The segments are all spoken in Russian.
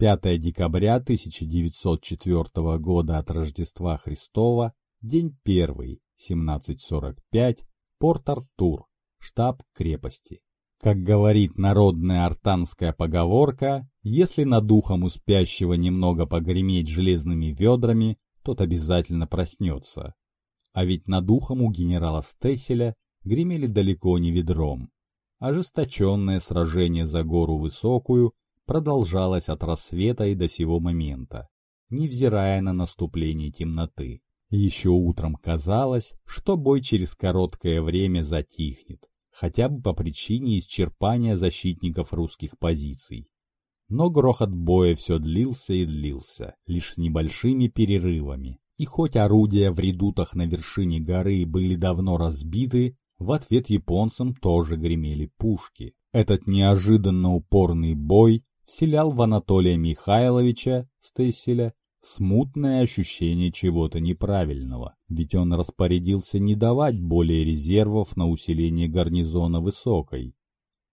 5 декабря 1904 года от Рождества Христова, день 1, 17.45, Порт-Артур, штаб крепости. Как говорит народная артанская поговорка, если над духом у спящего немного погреметь железными ведрами, тот обязательно проснется. А ведь над духом у генерала Стесселя гремели далеко не ведром. Ожесточенное сражение за гору высокую продолжалось от рассвета и до сего момента, невзирая на наступление темноты. Еще утром казалось, что бой через короткое время затихнет, хотя бы по причине исчерпания защитников русских позиций. Но грохот боя все длился и длился, лишь с небольшими перерывами. И хоть орудия в редутах на вершине горы были давно разбиты, в ответ японцам тоже гремели пушки. Этот неожиданно упорный бой вселял в Анатолия Михайловича Стесселя смутное ощущение чего-то неправильного, ведь он распорядился не давать более резервов на усиление гарнизона Высокой.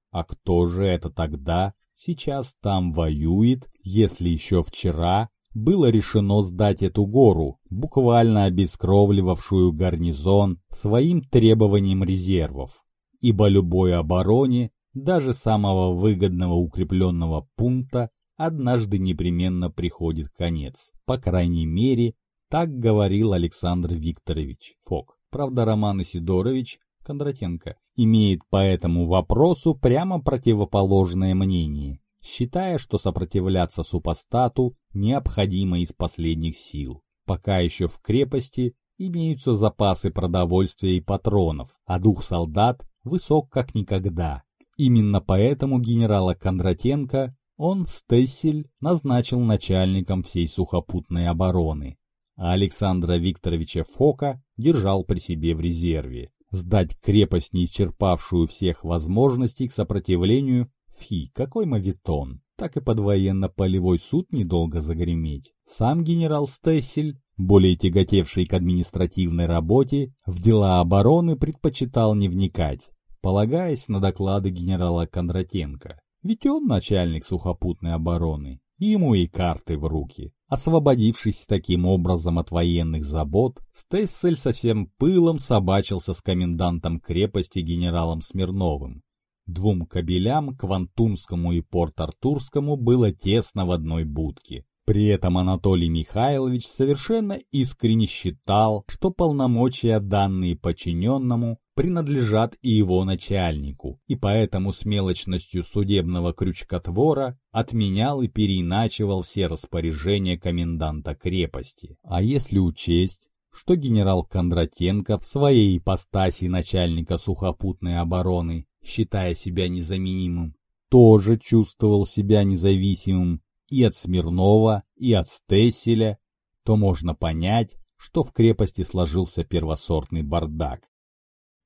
А кто же это тогда сейчас там воюет, если еще вчера было решено сдать эту гору, буквально обескровливавшую гарнизон своим требованием резервов, ибо любой обороне даже самого выгодного укрепленного пункта однажды непременно приходит конец. По крайней мере, так говорил Александр Викторович Фок. Правда, Роман Исидорович Кондратенко имеет по этому вопросу прямо противоположное мнение, считая, что сопротивляться супостату необходимо из последних сил. Пока еще в крепости имеются запасы продовольствия и патронов, а дух солдат высок как никогда. Именно поэтому генерала Кондратенко он, Стессель, назначил начальником всей сухопутной обороны, а Александра Викторовича Фока держал при себе в резерве. Сдать крепость, не исчерпавшую всех возможностей к сопротивлению, фи, какой мавитон, так и под военно-полевой суд недолго загреметь. Сам генерал Стессель, более тяготевший к административной работе, в дела обороны предпочитал не вникать полагаясь на доклады генерала Кондратенко. Ведь он начальник сухопутной обороны, ему и карты в руки. Освободившись таким образом от военных забот, Стессель со всем пылом собачился с комендантом крепости генералом Смирновым. Двум кабелям, Квантунскому и Порт-Артурскому, было тесно в одной будке. При этом Анатолий Михайлович совершенно искренне считал, что полномочия, данные подчиненному, принадлежат и его начальнику, и поэтому с мелочностью судебного крючкотвора отменял и переиначивал все распоряжения коменданта крепости. А если учесть, что генерал Кондратенко в своей ипостаси начальника сухопутной обороны, считая себя незаменимым, тоже чувствовал себя независимым и от Смирнова, и от Стесселя, то можно понять, что в крепости сложился первосортный бардак.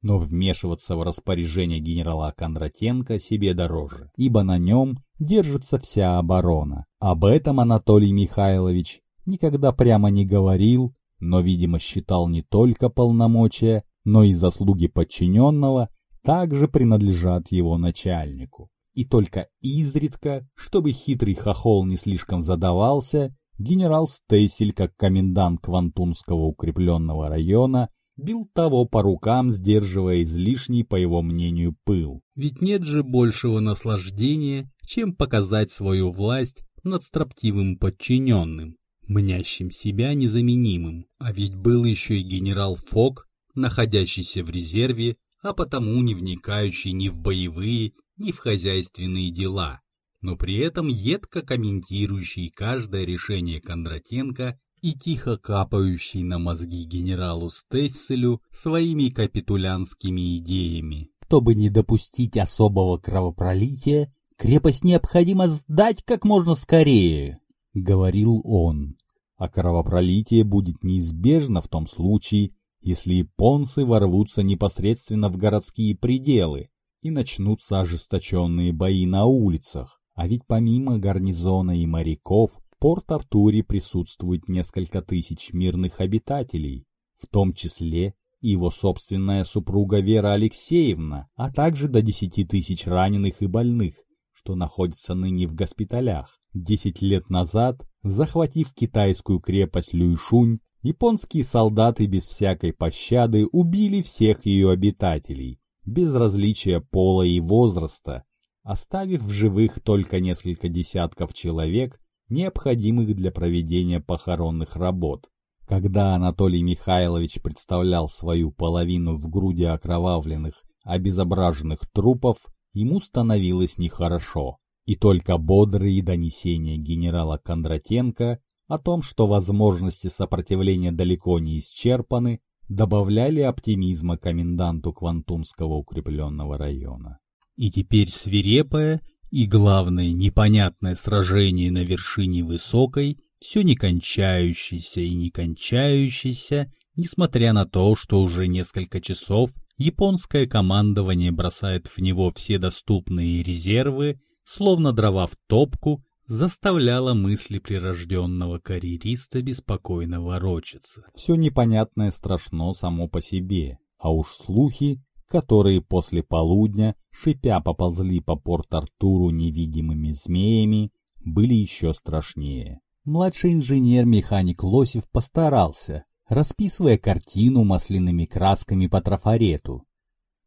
Но вмешиваться в распоряжение генерала Кондратенко себе дороже, ибо на нем держится вся оборона. Об этом Анатолий Михайлович никогда прямо не говорил, но, видимо, считал не только полномочия, но и заслуги подчиненного также принадлежат его начальнику и только изредка, чтобы хитрый хохол не слишком задавался, генерал Стейсель, как комендант Квантунского укрепленного района, бил того по рукам, сдерживая излишний, по его мнению, пыл. Ведь нет же большего наслаждения, чем показать свою власть над строптивым подчиненным, мнящим себя незаменимым. А ведь был еще и генерал Фок, находящийся в резерве, а потому не вникающий ни в боевые, ни в хозяйственные дела, но при этом едко комментирующий каждое решение Кондратенко и тихо капающий на мозги генералу Стесселю своими капитулянскими идеями. Чтобы не допустить особого кровопролития, крепость необходимо сдать как можно скорее, — говорил он. А кровопролитие будет неизбежно в том случае, если японцы ворвутся непосредственно в городские пределы, и начнутся ожесточенные бои на улицах. А ведь помимо гарнизона и моряков, Порт-Артуре присутствует несколько тысяч мирных обитателей, в том числе его собственная супруга Вера Алексеевна, а также до десяти тысяч раненых и больных, что находятся ныне в госпиталях. Десять лет назад, захватив китайскую крепость Люйшунь, японские солдаты без всякой пощады убили всех ее обитателей, без различия пола и возраста, оставив в живых только несколько десятков человек, необходимых для проведения похоронных работ. Когда Анатолий Михайлович представлял свою половину в груди окровавленных, обезображенных трупов, ему становилось нехорошо. И только бодрые донесения генерала Кондратенко о том, что возможности сопротивления далеко не исчерпаны, добавляли оптимизма коменданту Квантунского укрепленного района. И теперь свирепое и, главное, непонятное сражение на вершине высокой, все не кончающееся и не кончающееся, несмотря на то, что уже несколько часов японское командование бросает в него все доступные резервы, словно дрова в топку, заставляло мысли прирожденного карьериста беспокойно ворочаться. Все непонятное страшно само по себе, а уж слухи которые после полудня, шипя, поползли по Порт-Артуру невидимыми змеями, были еще страшнее. Младший инженер-механик Лосев постарался, расписывая картину масляными красками по трафарету.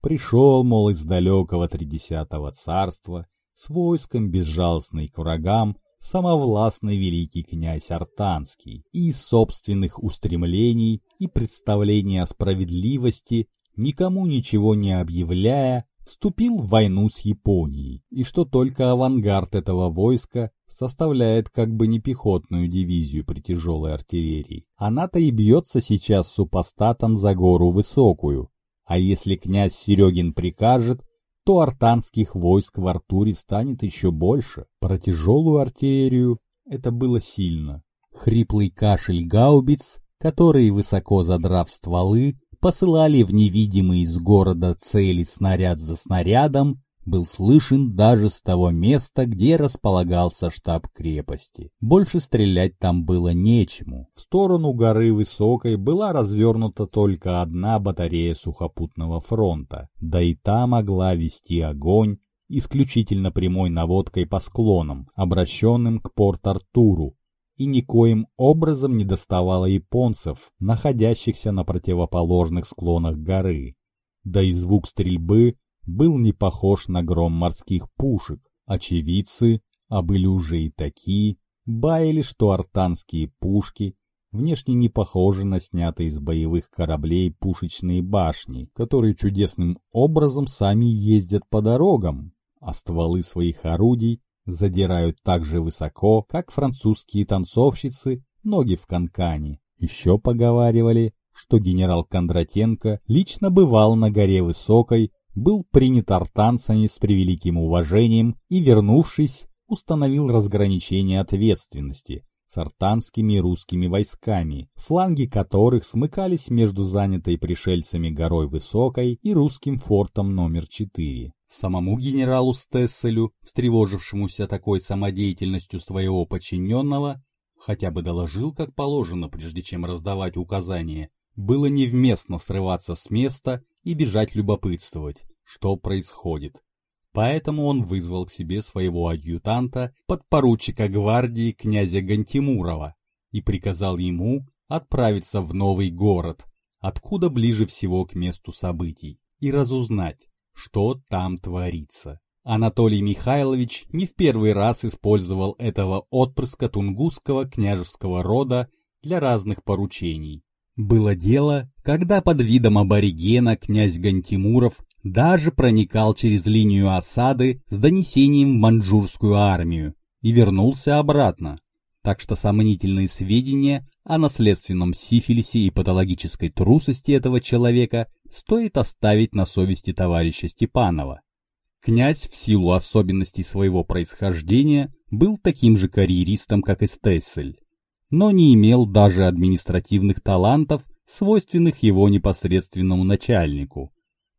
Пришел, мол, из далекого тридесятого царства, с войском безжалостный к врагам, самовластный великий князь Артанский, и из собственных устремлений и представлений о справедливости никому ничего не объявляя, вступил в войну с Японией, и что только авангард этого войска составляет как бы не пехотную дивизию при тяжелой артиллерии. Она-то и бьется сейчас супостатом за гору высокую. А если князь Серегин прикажет, то артанских войск в Артуре станет еще больше. Про тяжелую артиллерию это было сильно. Хриплый кашель гаубиц, которые, высоко задрав стволы, посылали в невидимый из города цели снаряд за снарядом, был слышен даже с того места, где располагался штаб крепости. Больше стрелять там было нечему. В сторону горы Высокой была развернута только одна батарея сухопутного фронта, да и та могла вести огонь исключительно прямой наводкой по склонам, обращенным к Порт-Артуру, и никоим образом не доставало японцев, находящихся на противоположных склонах горы. Да и звук стрельбы был не похож на гром морских пушек. Очевидцы, а были уже и такие, баяли, что артанские пушки внешне не похожи на снятые из боевых кораблей пушечные башни, которые чудесным образом сами ездят по дорогам, а стволы своих орудий задирают так же высоко, как французские танцовщицы ноги в канкане. Еще поговаривали, что генерал Кондратенко лично бывал на горе Высокой, был принят артанцами с превеликим уважением и, вернувшись, установил разграничение ответственности с артанскими русскими войсками, фланги которых смыкались между занятой пришельцами горой Высокой и русским фортом номер 4. Самому генералу Стесселю, встревожившемуся такой самодеятельностью своего подчиненного, хотя бы доложил, как положено, прежде чем раздавать указания, было невместно срываться с места и бежать любопытствовать, что происходит. Поэтому он вызвал к себе своего адъютанта, подпоручика гвардии князя Гантимурова, и приказал ему отправиться в новый город, откуда ближе всего к месту событий, и разузнать, что там творится. Анатолий Михайлович не в первый раз использовал этого отпрыска тунгусского княжеского рода для разных поручений. Было дело, когда под видом аборигена князь Гантимуров даже проникал через линию осады с донесением в маньчжурскую армию и вернулся обратно. Так что сомнительные сведения о наследственном сифилисе и патологической трусости этого человека стоит оставить на совести товарища Степанова. Князь в силу особенностей своего происхождения был таким же карьеристом, как и Стессель, но не имел даже административных талантов, свойственных его непосредственному начальнику,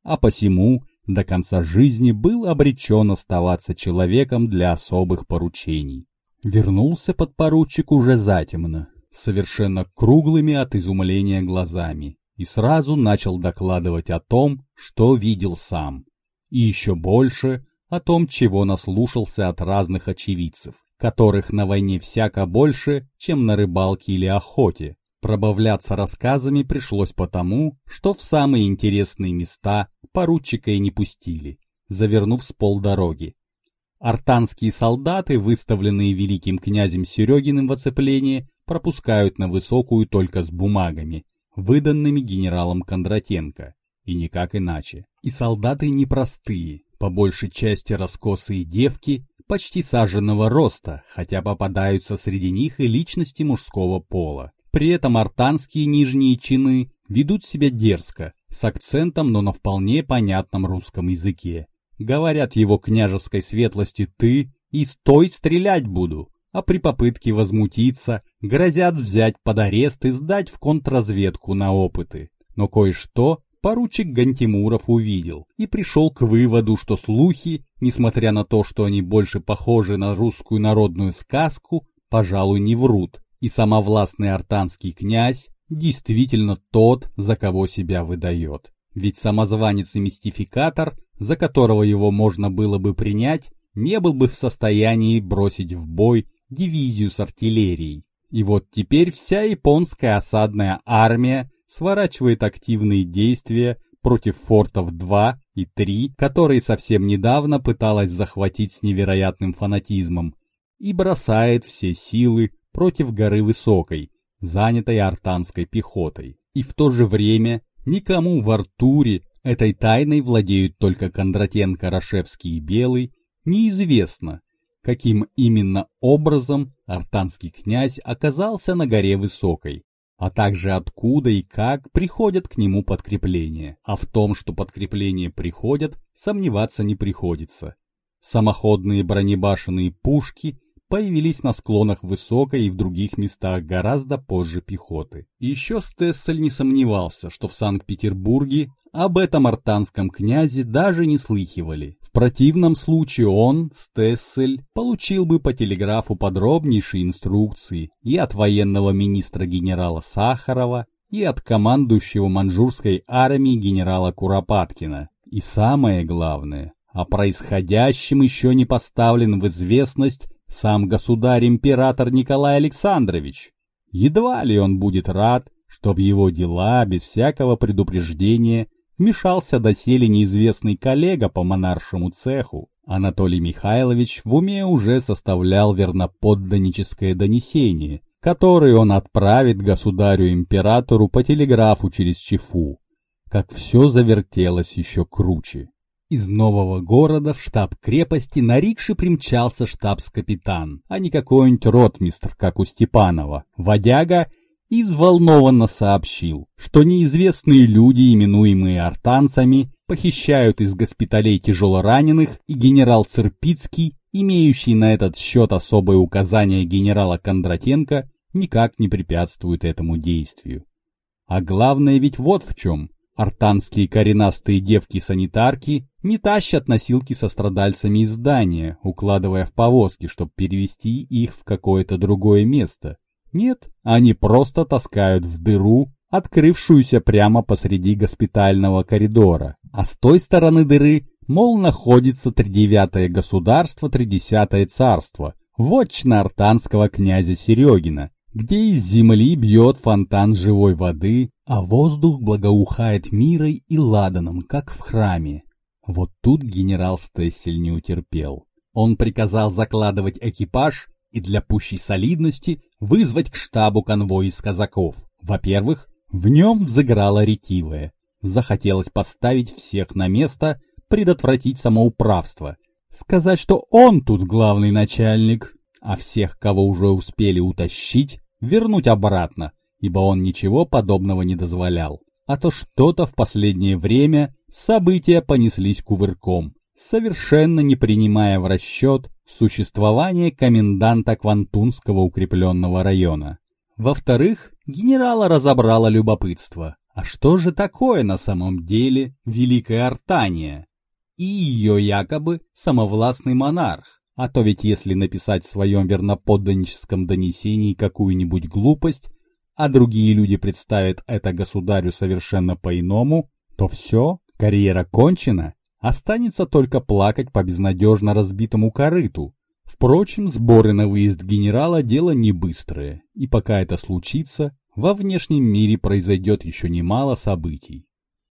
а посему до конца жизни был обречен оставаться человеком для особых поручений. Вернулся подпоручик уже затемно, совершенно круглыми от изумления глазами, и сразу начал докладывать о том, что видел сам, и еще больше о том, чего наслушался от разных очевидцев, которых на войне всяко больше, чем на рыбалке или охоте. Пробавляться рассказами пришлось потому, что в самые интересные места поручика и не пустили, завернув с полдороги. Артанские солдаты, выставленные великим князем Серегиным в оцеплении, пропускают на высокую только с бумагами, выданными генералом Кондратенко, и никак иначе. И солдаты непростые, по большей части раскосые девки, почти саженного роста, хотя попадаются среди них и личности мужского пола. При этом артанские нижние чины ведут себя дерзко, с акцентом, но на вполне понятном русском языке. Говорят его княжеской светлости «ты» и «стой, стрелять буду», а при попытке возмутиться грозят взять под арест и сдать в контрразведку на опыты. Но кое-что поручик Гантимуров увидел и пришел к выводу, что слухи, несмотря на то, что они больше похожи на русскую народную сказку, пожалуй, не врут и самовластный артанский князь действительно тот, за кого себя выдает. Ведь самозванец и мистификатор, за которого его можно было бы принять, не был бы в состоянии бросить в бой дивизию с артиллерией. И вот теперь вся японская осадная армия сворачивает активные действия против фортов 2 и 3, которые совсем недавно пыталась захватить с невероятным фанатизмом, и бросает все силы против горы Высокой, занятой артанской пехотой. И в то же время никому в Артуре этой тайной владеют только Кондратенко, Рашевский и Белый, неизвестно, каким именно образом артанский князь оказался на горе Высокой, а также откуда и как приходят к нему подкрепления. А в том, что подкрепления приходят, сомневаться не приходится. Самоходные бронебашенные пушки появились на склонах высокой и в других местах гораздо позже пехоты. Еще Стессель не сомневался, что в Санкт-Петербурге об этом артанском князе даже не слыхивали. Противном случае он, Стессель, получил бы по телеграфу подробнейшие инструкции и от военного министра генерала Сахарова, и от командующего манжурской армии генерала Куропаткина. И самое главное, о происходящем еще не поставлен в известность сам государь-император Николай Александрович. Едва ли он будет рад, что в его дела без всякого предупреждения вмешался доселе неизвестный коллега по монаршему цеху. Анатолий Михайлович в уме уже составлял верноподданническое донесение, которое он отправит государю-императору по телеграфу через Чефу. Как все завертелось еще круче. Из нового города в штаб крепости на рикше примчался штабс-капитан, а не какой-нибудь ротмистр, как у Степанова, водяга, и взволнованно сообщил, что неизвестные люди, именуемые артанцами, похищают из госпиталей тяжелораненых, и генерал Церпицкий, имеющий на этот счет особое указание генерала Кондратенко, никак не препятствует этому действию. А главное ведь вот в чем. Артанские коренастые девки-санитарки не тащат носилки со страдальцами из здания, укладывая в повозки, чтобы перевести их в какое-то другое место. Нет, они просто таскают в дыру, открывшуюся прямо посреди госпитального коридора. А с той стороны дыры, мол, находится тридевятое государство, тридесятое царство, вотчина артанского князя Серегина, где из земли бьет фонтан живой воды, а воздух благоухает мирой и ладаном, как в храме. Вот тут генерал Стессель не утерпел. Он приказал закладывать экипаж и для пущей солидности вызвать к штабу конвой из казаков. Во-первых, в нем взыграла ретивая. Захотелось поставить всех на место, предотвратить самоуправство. Сказать, что он тут главный начальник, а всех, кого уже успели утащить, вернуть обратно, ибо он ничего подобного не дозволял. А то что-то в последнее время события понеслись кувырком, совершенно не принимая в расчет существование коменданта Квантунского укрепленного района. Во-вторых, генерала разобрало любопытство. А что же такое на самом деле Великая Артания? И ее якобы самовластный монарх. А то ведь если написать в своем верноподданническом донесении какую-нибудь глупость, а другие люди представят это государю совершенно по-иному, то все, карьера кончена, останется только плакать по безнадежно разбитому корыту, Впрочем, сборы на выезд генерала – дело не быстрое, и пока это случится, во внешнем мире произойдет еще немало событий.